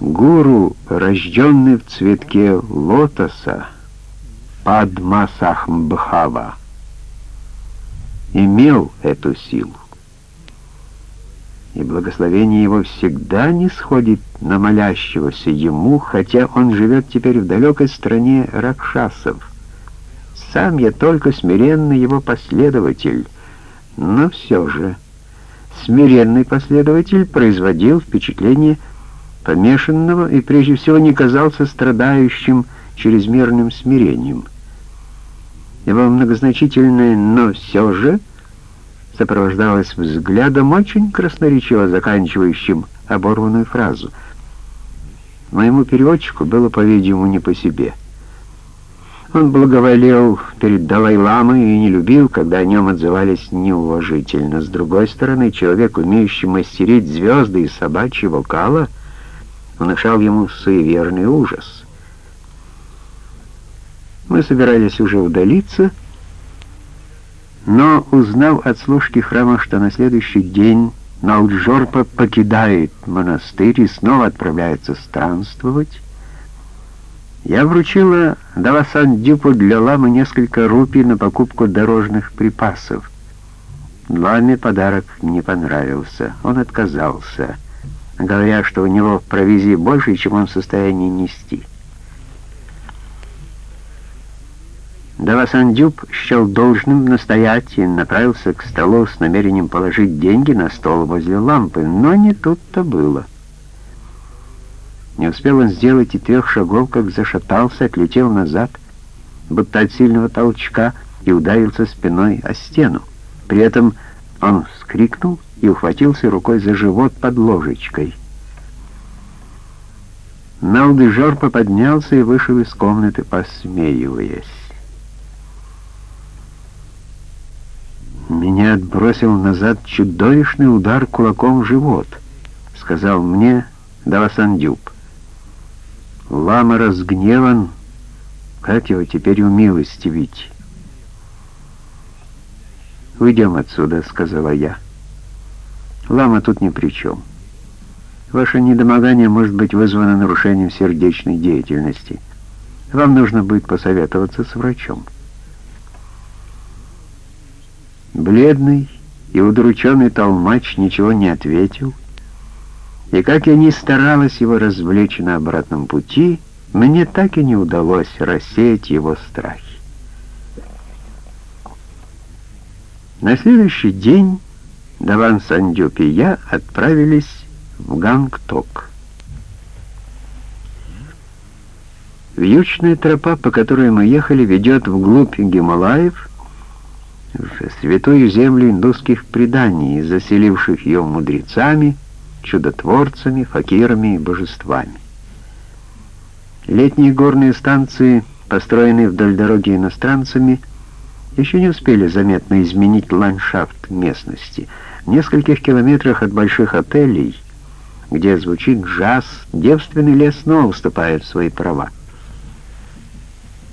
Гуру, рожденный в цветке лотоса, Падмасахмбхава, имел эту силу. И благословение его всегда не сходит на молящегося ему, хотя он живет теперь в далекой стране Ракшасов. Сам я только смиренный его последователь, но все же смиренный последователь производил впечатление помешанного и прежде всего не казался страдающим чрезмерным смирением. Его многозначительное «но все же» сопровождалось взглядом, очень красноречиво заканчивающим оборванную фразу. Моему переводчику было, по-видимому, не по себе. Он благоволел перед Далай-ламой и не любил, когда о нем отзывались неуважительно. С другой стороны, человек, умеющий мастерить звезды и собачьего вокала, внушал ему суеверный ужас. Мы собирались уже удалиться, но, узнав от служки храма, что на следующий день Налджорпа покидает монастырь и снова отправляется странствовать, я вручила Давасан-Дюпу для ламы несколько рупий на покупку дорожных припасов. Ламе подарок не понравился, он отказался — говоря, что у него провизии больше, чем он в состоянии нести. Давасандюб счел должным настоять и направился к столу с намерением положить деньги на стол возле лампы, но не тут-то было. Не успел он сделать и трех шагов, как зашатался, отлетел назад, будто от сильного толчка, и ударился спиной о стену. При этом он вскрикнул и ухватился рукой за живот под ложечкой. Налдыжор поподнялся и вышел из комнаты, посмеиваясь. Меня отбросил назад чудовищный удар кулаком в живот, сказал мне Давасандюб. Лама разгневан, как его теперь умилостивить? «Уйдем отсюда», — сказала я. «Лама тут ни при чем. Ваше недомогание может быть вызвано нарушением сердечной деятельности. Вам нужно будет посоветоваться с врачом». Бледный и удрученный толмач ничего не ответил, и как я ни старалась его развлечь на обратном пути, мне так и не удалось рассеять его страхи. На следующий день Даван Сандюп и я отправились в Гангток. Вьючная тропа, по которой мы ехали, ведет вглубь Гималаев, в святую землю индусских преданий, заселивших ее мудрецами, чудотворцами, факирами и божествами. Летние горные станции, построенные вдоль дороги иностранцами, еще не успели заметно изменить ландшафт местности. В нескольких километрах от больших отелей, где звучит джаз, девственный лес снова вступает в свои права.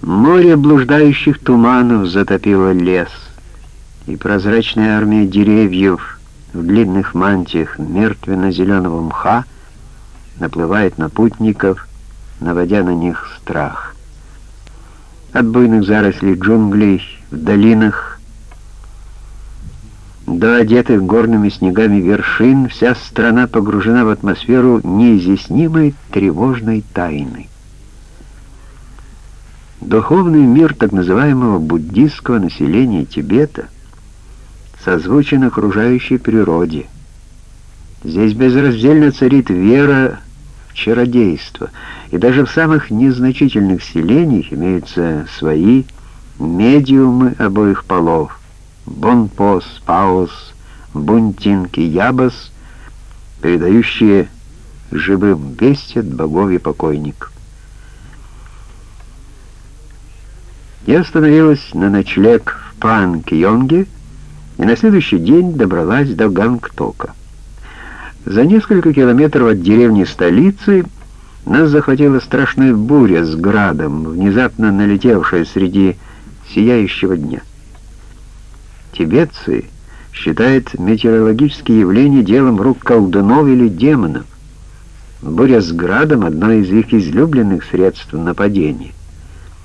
Море блуждающих туманов затопило лес, и прозрачная армия деревьев в длинных мантиях мертвенно-зеленого мха наплывает на путников, наводя на них страх. От буйных зарослей джунглей долинах до одетых горными снегами вершин вся страна погружена в атмосферу неизъяснимой тревожной тайны. Духовный мир так называемого буддийского населения Тибета созвучен окружающей природе. Здесь безраздельно царит вера в чародейство, и даже в самых незначительных селениях имеются свои медиумы обоих полов, Бонпос, Паус, Бунтинки, Ябас, передающие живым весть от богов и покойников. Я остановилась на ночлег в Панкионге и на следующий день добралась до Гангтока. За несколько километров от деревни столицы нас захватила страшная буря с градом, внезапно налетевшая среди сияющего дня. Тибетцы считают метеорологические явления делом рук колдунов или демонов. Буря с градом — одно из их излюбленных средств нападения.